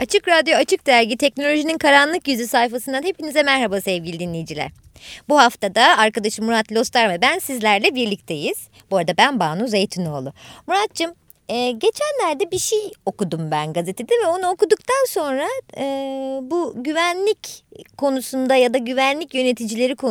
Açık Radyo Açık Dergi Teknolojinin Karanlık Yüzü sayfasından hepinize merhaba sevgili dinleyiciler. Bu hafta da arkadaşım Murat Lostar ve ben sizlerle birlikteyiz. Bu arada ben Banu Zeytinoğlu. Muratcığım e, geçenlerde bir şey okudum ben gazetede ve onu okuduktan sonra e, bu güvenlik konusunda ya da güvenlik yöneticileri konusunda